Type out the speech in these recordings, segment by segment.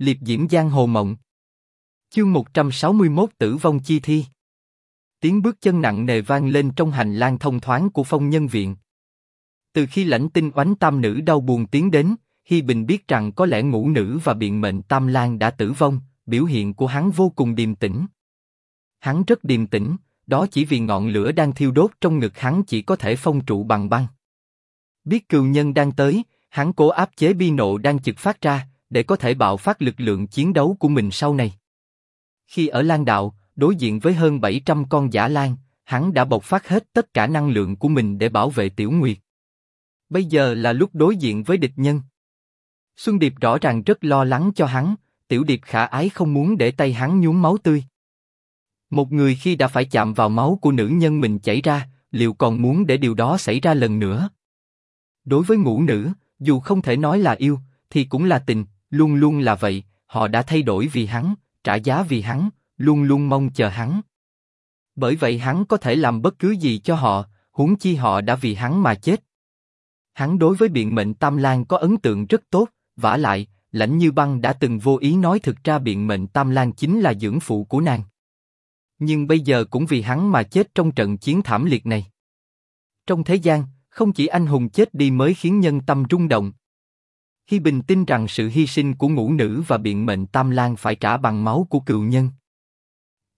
liệp diễm giang hồ mộng. Chương 161 Tử vong chi thi. Tiếng bước chân nặng nề vang lên trong hành lang thông thoáng của phong nhân viện. Từ khi lãnh tinh oánh tam nữ đau buồn tiến đến, Hi Bình biết rằng có lẽ ngũ nữ và biện mệnh tam lang đã tử vong, biểu hiện của hắn vô cùng điềm tĩnh. Hắn rất điềm tĩnh, đó chỉ vì ngọn lửa đang thiêu đốt trong ngực hắn chỉ có thể phong trụ bằng băng. Biết cừu nhân đang tới, hắn cố áp chế bi nộ đang trực phát ra, để có thể bạo phát lực lượng chiến đấu của mình sau này. Khi ở Lan Đạo, đối diện với hơn 700 con giả lan, hắn đã bộc phát hết tất cả năng lượng của mình để bảo vệ Tiểu Nguyệt. Bây giờ là lúc đối diện với địch nhân. Xuân Điệp rõ ràng rất lo lắng cho hắn, Tiểu Điệp khả ái không muốn để tay hắn nhuốm máu tươi. Một người khi đã phải chạm vào máu của nữ nhân mình chảy ra, liệu còn muốn để điều đó xảy ra lần nữa? Đối với ngũ nữ, dù không thể nói là yêu, thì cũng là tình, luôn luôn là vậy. Họ đã thay đổi vì hắn, trả giá vì hắn, luôn luôn mong chờ hắn. Bởi vậy hắn có thể làm bất cứ gì cho họ, huống chi họ đã vì hắn mà chết. Hắn đối với biện mệnh Tam Lan có ấn tượng rất tốt, vả lại, lãnh như băng đã từng vô ý nói thực ra biện mệnh Tam Lan chính là dưỡng phụ của nàng. Nhưng bây giờ cũng vì hắn mà chết trong trận chiến thảm liệt này. Trong thế gian, không chỉ anh hùng chết đi mới khiến nhân tâm rung động. Hi Bình tin rằng sự hy sinh của ngũ nữ và biện mệnh Tam Lan phải trả bằng máu của cựu nhân.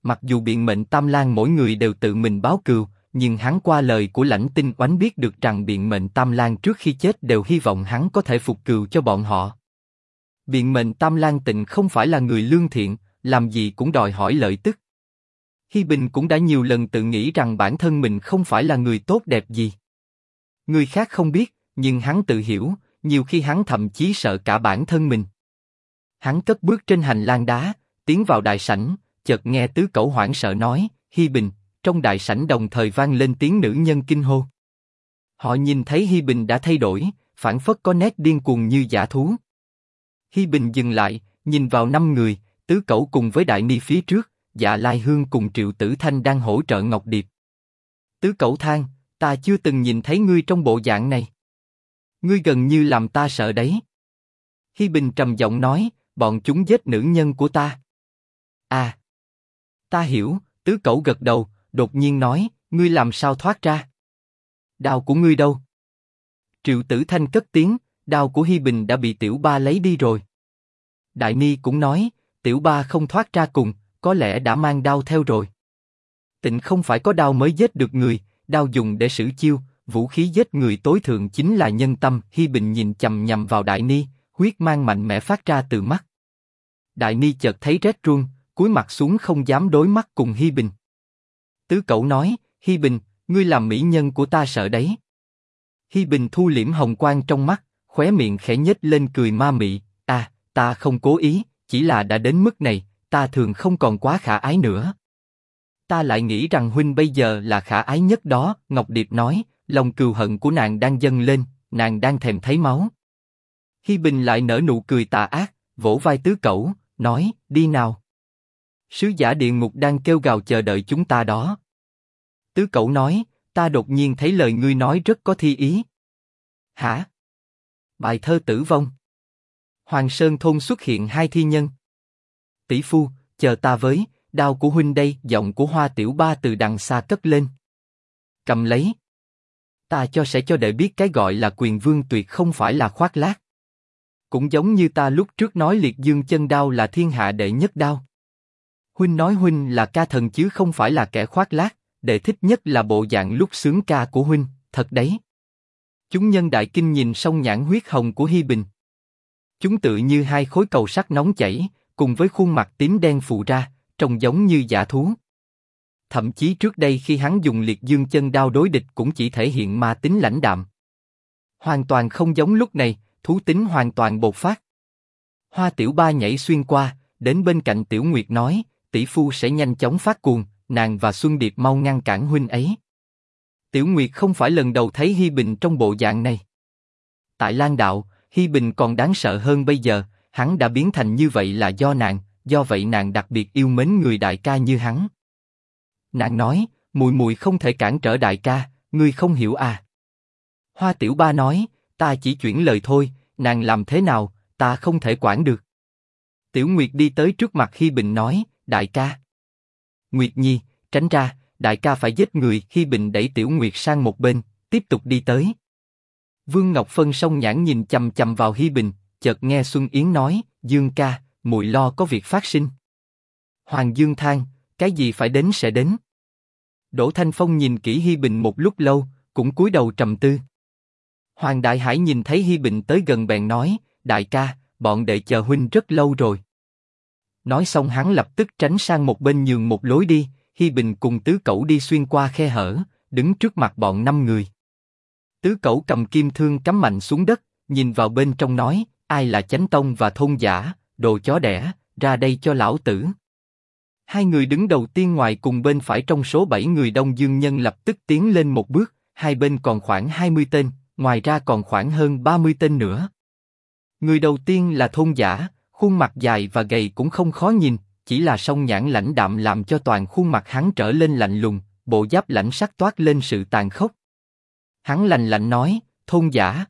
Mặc dù biện mệnh Tam Lan mỗi người đều tự mình báo cừu, nhưng hắn qua lời của lãnh tinh oánh biết được rằng biện mệnh Tam Lan trước khi chết đều hy vọng hắn có thể phục cừu cho bọn họ. Biện mệnh Tam Lan tịnh không phải là người lương thiện, làm gì cũng đòi hỏi lợi tức. Hi Bình cũng đã nhiều lần tự nghĩ rằng bản thân mình không phải là người tốt đẹp gì. Người khác không biết, nhưng hắn tự hiểu, nhiều khi hắn thậm chí sợ cả bản thân mình. Hắn cất bước trên hành lang đá, tiến vào đại sảnh, chợt nghe tứ cẩu hoảng sợ nói, Hi Bình, trong đại sảnh đồng thời vang lên tiếng nữ nhân kinh hô. Họ nhìn thấy Hi Bình đã thay đổi, phản phất có nét điên cuồng như giả thú. Hi Bình dừng lại, nhìn vào năm người, tứ cẩu cùng với đại ni phía trước, dạ lai hương cùng triệu tử thanh đang hỗ trợ ngọc điệp. Tứ cẩu than, ta chưa từng nhìn thấy ngươi trong bộ dạng này. Ngươi gần như làm ta sợ đấy. Hi Bình trầm giọng nói, bọn chúng giết nữ nhân của ta. À, ta hiểu. Tứ cẩu gật đầu, đột nhiên nói, ngươi làm sao thoát ra? Đao của ngươi đâu? Triệu Tử Thanh cất tiếng, đao của Hi Bình đã bị Tiểu Ba lấy đi rồi. Đại Ni cũng nói, Tiểu Ba không thoát ra cùng, có lẽ đã mang đao theo rồi. Tịnh không phải có đao mới giết được người, đao dùng để xử chiêu, vũ khí giết người tối thượng chính là nhân tâm. Hi Bình nhìn chầm nhầm vào Đại Ni, huyết mang mạnh mẽ phát ra từ mắt. Đại Ni chợt thấy rét run, cúi mặt xuống không dám đối mắt cùng Hi Bình. Tứ Cẩu nói, Hi Bình, ngươi làm mỹ nhân của ta sợ đấy. Hi Bình thu liễm hồng quang trong mắt, khóe miệng khẽ nhếch lên cười ma mị. À, ta không cố ý, chỉ là đã đến mức này, ta thường không còn quá khả ái nữa. Ta lại nghĩ rằng huynh bây giờ là khả ái nhất đó. Ngọc Điệp nói, lòng cừu hận của nàng đang dâng lên, nàng đang thèm thấy máu. Hi Bình lại nở nụ cười tà ác, vỗ vai tứ cẩu, nói, đi nào. Sứ giả địa ngục đang kêu gào chờ đợi chúng ta đó. Tứ cẩu nói, ta đột nhiên thấy lời ngươi nói rất có thi ý. Hả? Bài thơ tử vong. Hoàng Sơn thôn xuất hiện hai thi nhân. Tỷ phu, chờ ta với, đao của huynh đây. Giọng của Hoa Tiểu Ba từ đằng xa cất lên. Cầm lấy. Ta cho sẽ cho đệ biết cái gọi là quyền vương tuyệt không phải là khoác lác. Cũng giống như ta lúc trước nói liệt dương chân đao là thiên hạ đệ nhất đao. Huynh nói huynh là ca thần chứ không phải là kẻ khoác lác, đệ thích nhất là bộ dạng lúc sướng ca của huynh, thật đấy. Chúng nhân đại kinh nhìn sông nhãn huyết hồng của Hi Bình. Chúng tự như hai khối cầu sắt nóng chảy, cùng với khuôn mặt tím đen phụ ra, trông giống như giả thú. Thậm chí trước đây khi hắn dùng liệt dương chân đao đối địch cũng chỉ thể hiện ma tính lãnh đạm. Hoàn toàn không giống lúc này, thú tính hoàn toàn bộc phát. Hoa Tiểu Ba nhảy xuyên qua, đến bên cạnh Tiểu Nguyệt nói, tỷ phu sẽ nhanh chóng phát cuồng, nàng và Xuân Điệp mau ngăn cản huynh ấy. Tiểu Nguyệt không phải lần đầu thấy Hi Bình trong bộ dạng này. Tại Lan Đạo, Hi Bình còn đáng sợ hơn bây giờ, hắn đã biến thành như vậy là do nàng, do vậy nàng đặc biệt yêu mến người đại ca như hắn. Nàng nói, mùi mùi không thể cản trở đại ca, ngươi không hiểu à? Hoa Tiểu Ba nói, ta chỉ chuyển lời thôi, nàng làm thế nào, ta không thể quản được. Tiểu Nguyệt đi tới trước mặt Hi Bình nói, đại ca. Nguyệt Nhi, tránh ra, đại ca phải giết người. Hi Bình đẩy Tiểu Nguyệt sang một bên, tiếp tục đi tới. Vương Ngọc Phân song nhãn nhìn chầm chầm vào Hi Bình, chợt nghe Xuân Yến nói, Dương ca, muội lo có việc phát sinh. Hoàng Dương than, cái gì phải đến sẽ đến. Đỗ Thanh Phong nhìn kỹ Hi Bình một lúc lâu, cũng cúi đầu trầm tư. Hoàng Đại Hải nhìn thấy Hi Bình tới gần bèn nói, đại ca, bọn đệ chờ huynh rất lâu rồi. Nói xong hắn lập tức tránh sang một bên nhường một lối đi, Hi Bình cùng tứ cẩu đi xuyên qua khe hở, đứng trước mặt bọn năm người. Tứ cẩu cầm kim thương cắm mạnh xuống đất, nhìn vào bên trong nói, ai là chánh tông và thôn giả, đồ chó đẻ, ra đây cho lão tử. Hai người đứng đầu tiên ngoài cùng bên phải trong số bảy người đông dương nhân lập tức tiến lên một bước, hai bên còn khoảng 20 tên, ngoài ra còn khoảng hơn 30 tên nữa. Người đầu tiên là thôn giả, khuôn mặt dài và gầy cũng không khó nhìn, chỉ là song nhãn lãnh đạm làm cho toàn khuôn mặt hắn trở lên lạnh lùng, bộ giáp lãnh sắc toát lên sự tàn khốc. Hắn lạnh lạnh nói, thôn giả.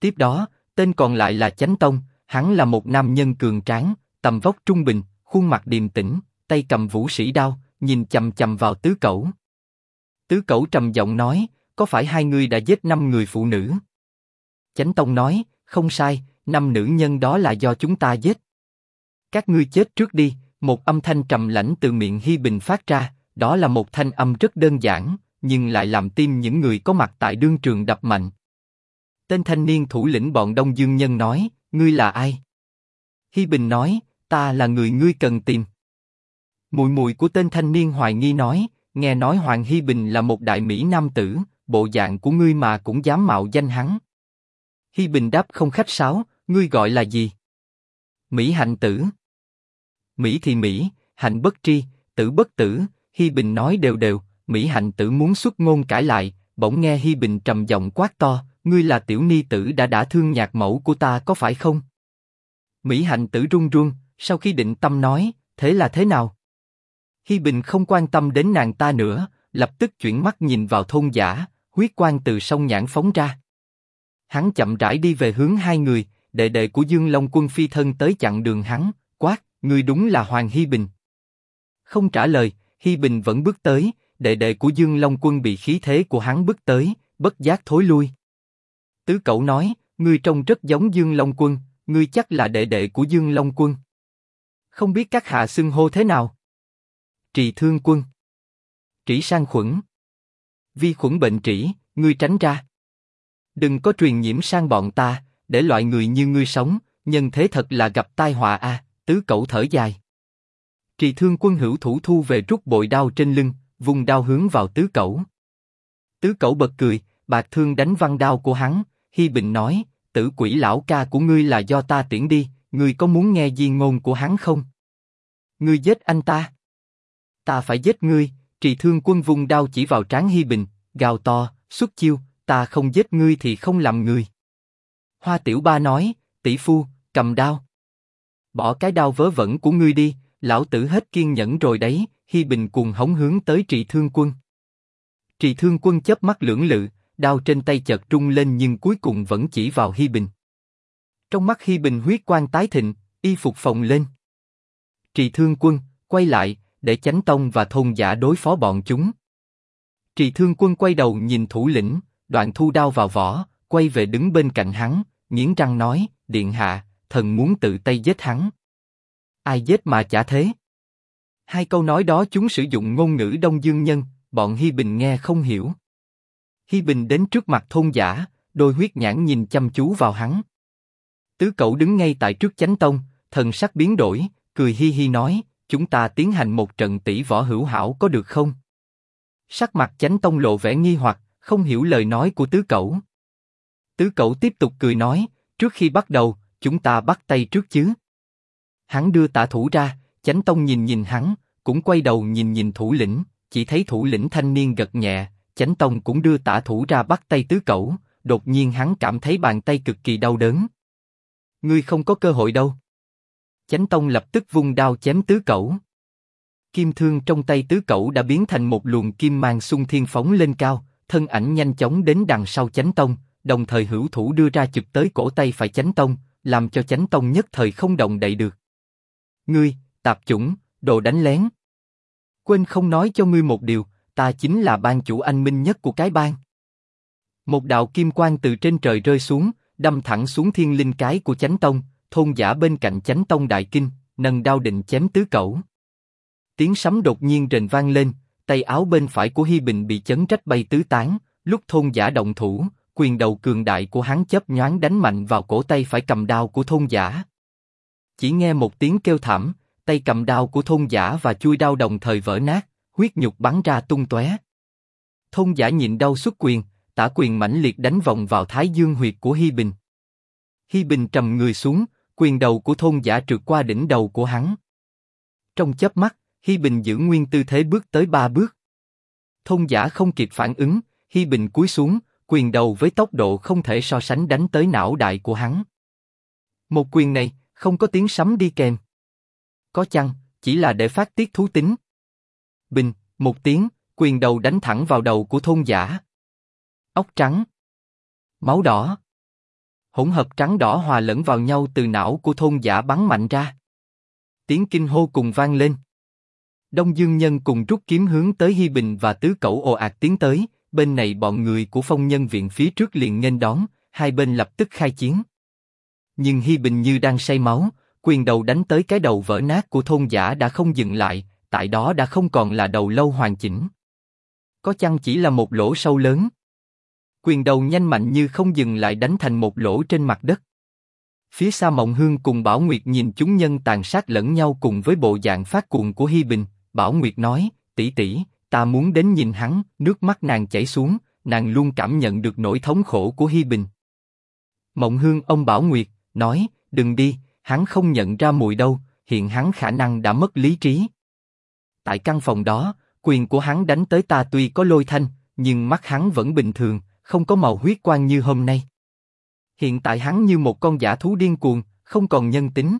Tiếp đó, tên còn lại là Chánh Tông, hắn là một nam nhân cường tráng, tầm vóc trung bình, khuôn mặt điềm tĩnh, tay cầm vũ sĩ đao, nhìn chầm chầm vào tứ cẩu. Tứ cẩu trầm giọng nói, có phải hai người đã giết năm người phụ nữ? Chánh Tông nói, không sai, năm nữ nhân đó là do chúng ta giết. Các ngươi chết trước đi, một âm thanh trầm lãnh từ miệng Hi Bình phát ra, đó là một thanh âm rất đơn giản, nhưng lại làm tim những người có mặt tại đương trường đập mạnh. Tên thanh niên thủ lĩnh bọn Đông Dương Nhân nói, ngươi là ai? Hi Bình nói, ta là người ngươi cần tìm. Mùi mùi của tên thanh niên hoài nghi nói, nghe nói Hoàng Hi Bình là một đại mỹ nam tử, bộ dạng của ngươi mà cũng dám mạo danh hắn. Hi Bình đáp không khách sáo, ngươi gọi là gì? Mỹ hạnh tử. Mỹ thì Mỹ, hạnh bất tri, tử bất tử. Hi Bình nói đều đều, Mỹ hạnh tử muốn xuất ngôn cãi lại, bỗng nghe Hi Bình trầm giọng quát to, ngươi là tiểu ni tử đã đã thương nhạc mẫu của ta có phải không? Mỹ hạnh tử run run, sau khi định tâm nói, thế là thế nào? Hi Bình không quan tâm đến nàng ta nữa, lập tức chuyển mắt nhìn vào thôn giả, huyết quang từ sông nhãn phóng ra. Hắn chậm rãi đi về hướng hai người, đệ đệ của Dương Long Quân phi thân tới chặn đường hắn, quát, người đúng là Hoàng Hi Bình. Không trả lời, Hi Bình vẫn bước tới, đệ đệ của Dương Long Quân bị khí thế của hắn bước tới, bất giác thối lui. Tứ Cẩu nói, ngươi trông rất giống Dương Long Quân, ngươi chắc là đệ đệ của Dương Long Quân. Không biết các hạ xưng hô thế nào? Trì Thương Quân. Trĩ sang khuẩn. Vi khuẩn bệnh trĩ, ngươi tránh ra. Đừng có truyền nhiễm sang bọn ta, để loại người như ngươi sống, nhân thế thật là gặp tai họa a. tứ cậu thở dài. Trì Thương Quân hữu thủ thu về rút bội đao trên lưng, vùng đao hướng vào tứ cậu, Tứ cậu bật cười, bạc thương đánh văn đao của hắn. Hi Bình nói, tử quỷ lão ca của ngươi là do ta tiễn đi, ngươi có muốn nghe di ngôn của hắn không? Ngươi giết anh ta. Ta phải giết ngươi. Trì Thương Quân vùng đao chỉ vào trán Hi Bình, gào to, xuất chiêu, ta không giết ngươi thì không làm người. Hoa Tiểu Ba nói, tỷ phu, cầm đao. Bỏ cái đao vớ vẩn của ngươi đi, lão tử hết kiên nhẫn rồi đấy. Hi Bình cuồng hống hướng tới Trì Thương Quân. Trì Thương Quân chớp mắt lưỡng lự, đao trên tay chợt trung lên nhưng cuối cùng vẫn chỉ vào Hi Bình. Trong mắt Hi Bình huyết quang tái thịnh, y phục phồng lên. Trì Thương Quân quay lại, để chánh tông và thôn giả đối phó bọn chúng. Trì Thương Quân quay đầu nhìn thủ lĩnh, đoạn thu đao vào vỏ, quay về đứng bên cạnh hắn, nghiến răng nói: Điện hạ, thần muốn tự tay giết hắn. Ai giết mà chả thế? Hai câu nói đó chúng sử dụng ngôn ngữ Đông Dương nhân, bọn Hi Bình nghe không hiểu. Hi Bình đến trước mặt thôn giả, đôi huyết nhãn nhìn chăm chú vào hắn. Tứ cậu đứng ngay tại trước chánh tông, thần sắc biến đổi, cười hi hi nói, chúng ta tiến hành một trận tỷ võ hữu hảo có được không? Sắc mặt chánh tông lộ vẻ nghi hoặc, không hiểu lời nói của tứ cậu. Tứ cậu tiếp tục cười nói, trước khi bắt đầu, chúng ta bắt tay trước chứ. Hắn đưa tả thủ ra, chánh tông nhìn nhìn hắn, cũng quay đầu nhìn nhìn thủ lĩnh, chỉ thấy thủ lĩnh thanh niên gật nhẹ, chánh tông cũng đưa tả thủ ra bắt tay tứ cậu, đột nhiên hắn cảm thấy bàn tay cực kỳ đau đớn. Ngươi không có cơ hội đâu. Chánh tông lập tức vung đao chém tứ cẩu. Kim thương trong tay tứ cẩu đã biến thành một luồng kim mang xung thiên phóng lên cao, thân ảnh nhanh chóng đến đằng sau chánh tông, đồng thời hữu thủ đưa ra chụp tới cổ tay phải chánh tông, làm cho chánh tông nhất thời không động đậy được. Ngươi, tạp chủng, đồ đánh lén. Quên không nói cho ngươi một điều, ta chính là ban chủ anh minh nhất của cái bang. Một đạo kim quang từ trên trời rơi xuống, đâm thẳng xuống thiên linh cái của chánh tông, thôn giả bên cạnh chánh tông đại kinh, nâng đao định chém tứ cẩu. Tiếng sấm đột nhiên rền vang lên, tay áo bên phải của Hi Bình bị chấn trách bay tứ tán, lúc thôn giả động thủ, quyền đầu cường đại của hắn chớp nhoáng đánh mạnh vào cổ tay phải cầm đao của thôn giả. Chỉ nghe một tiếng kêu thảm, tay cầm đao của thôn giả và chui đao đồng thời vỡ nát, huyết nhục bắn ra tung tóe. Thôn giả nhịn đau xuất quyền, tả quyền mãnh liệt đánh vòng vào thái dương huyệt của Hi Bình. Hi Bình trầm người xuống, quyền đầu của thôn giả trượt qua đỉnh đầu của hắn. Trong chớp mắt, Hi Bình giữ nguyên tư thế bước tới ba bước. Thôn giả không kịp phản ứng, Hi Bình cúi xuống, quyền đầu với tốc độ không thể so sánh đánh tới não đại của hắn. Một quyền này, không có tiếng sấm đi kèm. Có chăng, chỉ là để phát tiết thú tính. Bình, một tiếng, quyền đầu đánh thẳng vào đầu của thôn giả. Ốc trắng. Máu đỏ. Hỗn hợp trắng đỏ hòa lẫn vào nhau từ não của thôn giả bắn mạnh ra. Tiếng kinh hô cùng vang lên. Đông Dương Nhân cùng rút kiếm hướng tới Hi Bình và Tứ Cẩu ồ ạt tiến tới, bên này bọn người của phong nhân viện phía trước liền nghênh đón, hai bên lập tức khai chiến. Nhưng Hi Bình như đang say máu, quyền đầu đánh tới cái đầu vỡ nát của thôn giả đã không dừng lại, tại đó đã không còn là đầu lâu hoàn chỉnh. Có chăng chỉ là một lỗ sâu lớn. Quyền đầu nhanh mạnh như không dừng lại đánh thành một lỗ trên mặt đất. Phía xa Mộng Hương cùng Bảo Nguyệt nhìn chúng nhân tàn sát lẫn nhau cùng với bộ dạng phát cuồng của Hi Bình, Bảo Nguyệt nói, tỷ tỷ, ta muốn đến nhìn hắn, nước mắt nàng chảy xuống, nàng luôn cảm nhận được nỗi thống khổ của Hi Bình. Mộng Hương ông Bảo Nguyệt nói, đừng đi, hắn không nhận ra mùi đâu, hiện hắn khả năng đã mất lý trí. Tại căn phòng đó, quyền của hắn đánh tới ta tuy có lôi thanh, nhưng mắt hắn vẫn bình thường, không có màu huyết quang như hôm nay. Hiện tại hắn như một con giả thú điên cuồng, không còn nhân tính.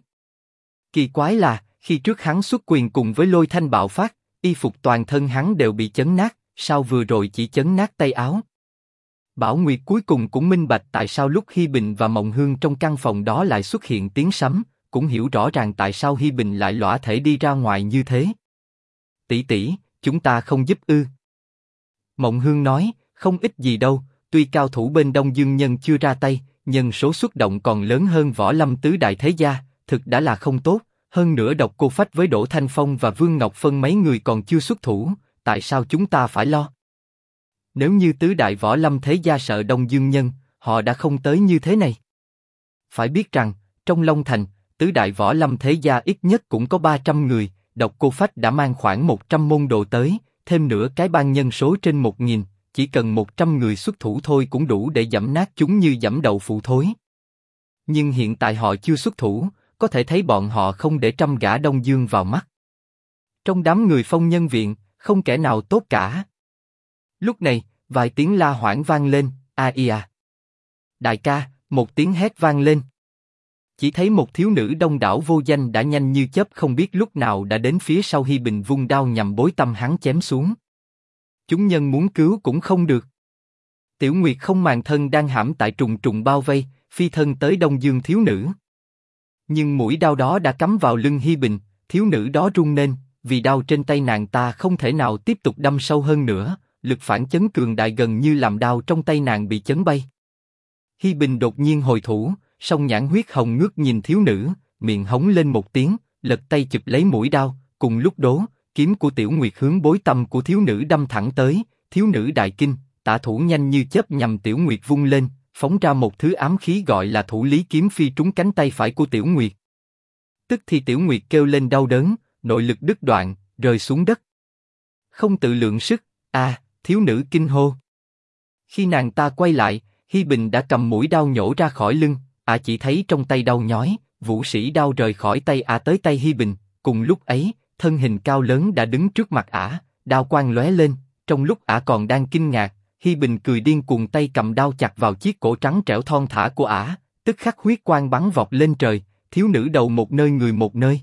Kỳ quái là, khi trước hắn xuất quyền cùng với lôi thanh bạo phát, y phục toàn thân hắn đều bị chấn nát, sao vừa rồi chỉ chấn nát tay áo. Bảo Nguyệt cuối cùng cũng minh bạch tại sao lúc Hi Bình và Mộng Hương trong căn phòng đó lại xuất hiện tiếng sấm, cũng hiểu rõ ràng tại sao Hi Bình lại lõa thể đi ra ngoài như thế. Tỷ tỷ, chúng ta không giúp ư? Mộng Hương nói, không ít gì đâu, tuy cao thủ bên Đông Dương Nhân chưa ra tay, nhưng số xuất động còn lớn hơn võ lâm tứ đại thế gia, thực đã là không tốt. Hơn nữa độc cô phách với Đỗ Thanh Phong và Vương Ngọc Phân mấy người còn chưa xuất thủ, tại sao chúng ta phải lo? Nếu như tứ đại võ lâm thế gia sợ Đông Dương Nhân, họ đã không tới như thế này. Phải biết rằng, trong Long Thành, tứ đại võ lâm thế gia ít nhất cũng có 300 người, độc cô phách đã mang khoảng 100 môn đồ tới, thêm nữa cái ban nhân số trên 1.000, chỉ cần 100 người xuất thủ thôi cũng đủ để dẫm nát chúng như dẫm đầu phụ thối. Nhưng hiện tại họ chưa xuất thủ, có thể thấy bọn họ không để trăm gã Đông Dương vào mắt. Trong đám người phong nhân viện, không kẻ nào tốt cả. Lúc này, vài tiếng la hoảng vang lên, a ia. Đại ca, một tiếng hét vang lên. Chỉ thấy một thiếu nữ đông đảo vô danh đã nhanh như chớp không biết lúc nào đã đến phía sau Hi Bình vung đao nhằm bối tâm hắn chém xuống. Chúng nhân muốn cứu cũng không được. Tiểu Nguyệt không màng thân đang hãm tại trùng trùng bao vây, phi thân tới Đông Dương thiếu nữ. Nhưng mũi đau đó đã cắm vào lưng Hi Bình, thiếu nữ đó run lên, vì đau trên tay nàng ta không thể nào tiếp tục đâm sâu hơn nữa, lực phản chấn cường đại gần như làm đau trong tay nàng bị chấn bay. Hi Bình đột nhiên hồi thủ, song nhãn huyết hồng ngước nhìn thiếu nữ, miệng hống lên một tiếng, lật tay chụp lấy mũi đau, cùng lúc đó, kiếm của Tiểu Nguyệt hướng bối tâm của thiếu nữ đâm thẳng tới, thiếu nữ đại kinh, tạ thủ nhanh như chớp nhằm Tiểu Nguyệt vung lên, phóng ra một thứ ám khí gọi là thủ lý kiếm phi trúng cánh tay phải của Tiểu Nguyệt. Tức thì Tiểu Nguyệt kêu lên đau đớn, nội lực đứt đoạn, rơi xuống đất. Không tự lượng sức, a, thiếu nữ kinh hô. Khi nàng ta quay lại, Hi Bình đã cầm mũi đao nhổ ra khỏi lưng, a chỉ thấy trong tay đau nhói, vũ sĩ đao rời khỏi tay a tới tay Hi Bình, cùng lúc ấy, thân hình cao lớn đã đứng trước mặt ả, đao quang lóe lên, trong lúc ả còn đang kinh ngạc, Hi Bình cười điên cuồng tay cầm đao chặt vào chiếc cổ trắng trẻo thon thả của ả, tức khắc huyết quang bắn vọt lên trời, thiếu nữ đầu một nơi người một nơi.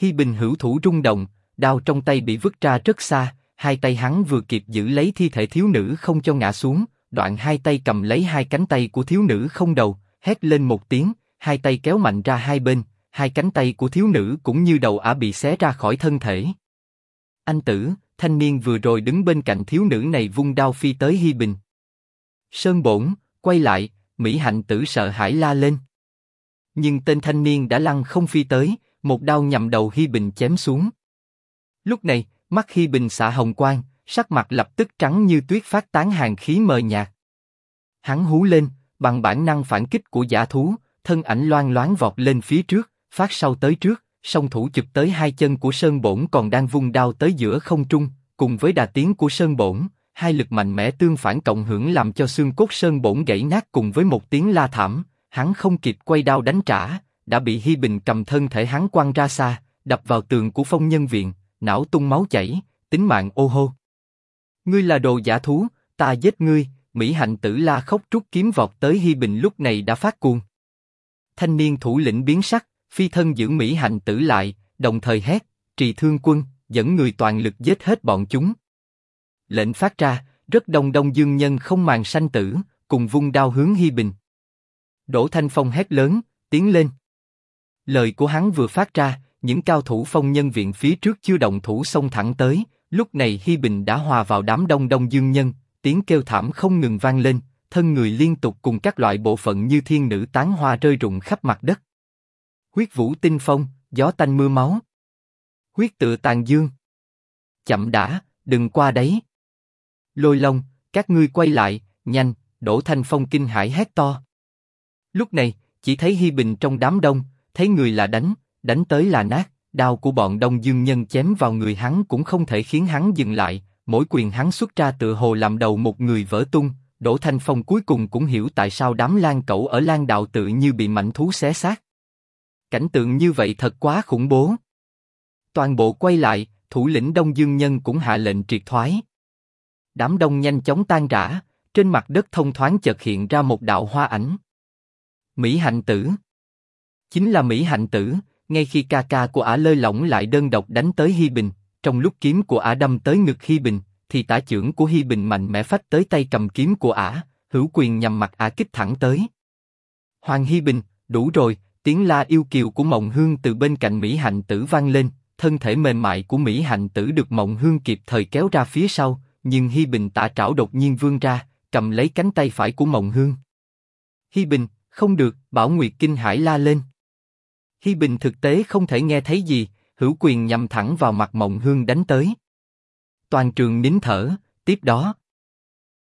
Hi Bình hữu thủ rung động, đao trong tay bị vứt ra rất xa, hai tay hắn vừa kịp giữ lấy thi thể thiếu nữ không cho ngã xuống, đoạn hai tay cầm lấy hai cánh tay của thiếu nữ không đầu, hét lên một tiếng, hai tay kéo mạnh ra hai bên, hai cánh tay của thiếu nữ cũng như đầu ả bị xé ra khỏi thân thể. Anh tử, thanh niên vừa rồi đứng bên cạnh thiếu nữ này vung đao phi tới Hi Bình. Sơn Bổn, quay lại, Mỹ Hạnh tử sợ hãi la lên. Nhưng tên thanh niên đã lăn không phi tới, một đao nhằm đầu Hi Bình chém xuống. Lúc này, mắt Hi Bình xạ hồng quang, sắc mặt lập tức trắng như tuyết phát tán hàng khí mờ nhạt. Hắn hú lên, bằng bản năng phản kích của giả thú, thân ảnh loan loáng vọt lên phía trước, phát sau tới trước, song thủ chụp tới hai chân của Sơn Bổn còn đang vung đao tới giữa không trung, cùng với đà tiến của Sơn Bổn, hai lực mạnh mẽ tương phản cộng hưởng làm cho xương cốt Sơn Bổn gãy nát cùng với một tiếng la thảm, hắn không kịp quay đao đánh trả, đã bị Hi Bình cầm thân thể hắn quăng ra xa, đập vào tường của phong nhân viện, não tung máu chảy, tính mạng ô hô. Ngươi là đồ giả thú, ta giết ngươi, Mỹ Hạnh Tử La khóc trút kiếm vọt tới Hi Bình lúc này đã phát cuồng. Thanh niên thủ lĩnh biến sắc, phi thân giữ Mỹ Hạnh Tử lại, đồng thời hét, trì thương quân, dẫn người toàn lực giết hết bọn chúng. Lệnh phát ra, rất đông đông dương nhân không màng sanh tử, cùng vung đao hướng Hi Bình. Đỗ Thanh Phong hét lớn, tiến lên. Lời của hắn vừa phát ra, những cao thủ phong nhân viện phía trước chưa động thủ xông thẳng tới, lúc này Hi Bình đã hòa vào đám đông đông dương nhân, tiếng kêu thảm không ngừng vang lên, thân người liên tục cùng các loại bộ phận như thiên nữ tán hoa rơi rụng khắp mặt đất. Huyết vũ tinh phong, gió tanh mưa máu. Huyết tự tàn dương. Chậm đã, đừng qua đấy. Lôi long, các ngươi quay lại, nhanh, Đổ Thanh Phong kinh hải hét to. Lúc này, chỉ thấy Hi Bình trong đám đông, thấy người là đánh, đánh tới là nát, đao của bọn Đông Dương Nhân chém vào người hắn cũng không thể khiến hắn dừng lại, mỗi quyền hắn xuất ra tựa hồ làm đầu một người vỡ tung. Đỗ Thanh Phong cuối cùng cũng hiểu tại sao đám lan cẩu ở lan đạo tự như bị mảnh thú xé xác. Cảnh tượng như vậy thật quá khủng bố. Toàn bộ quay lại, thủ lĩnh Đông Dương Nhân cũng hạ lệnh triệt thoái. Đám đông nhanh chóng tan rã, trên mặt đất thông thoáng chợt hiện ra một đạo hoa ảnh. Mỹ Hạnh Tử Chính là Mỹ Hạnh Tử, ngay khi ca ca của ả lơi lỏng lại đơn độc đánh tới Hi Bình, trong lúc kiếm của ả đâm tới ngực Hi Bình, thì tả trưởng của Hi Bình mạnh mẽ phách tới tay cầm kiếm của ả, hữu quyền nhằm mặt ả kích thẳng tới. Hoàng Hi Bình, đủ rồi, tiếng la yêu kiều của Mộng Hương từ bên cạnh Mỹ Hạnh Tử vang lên, thân thể mềm mại của Mỹ Hạnh Tử được Mộng Hương kịp thời kéo ra phía sau, nhưng Hi Bình tạ trảo đột nhiên vươn ra, cầm lấy cánh tay phải của Mộng Hương. Hi Bình, không được, Bảo Nguyệt kinh hải la lên. Hi Bình thực tế không thể nghe thấy gì, hữu quyền nhằm thẳng vào mặt Mộng Hương đánh tới. Toàn trường nín thở, tiếp đó,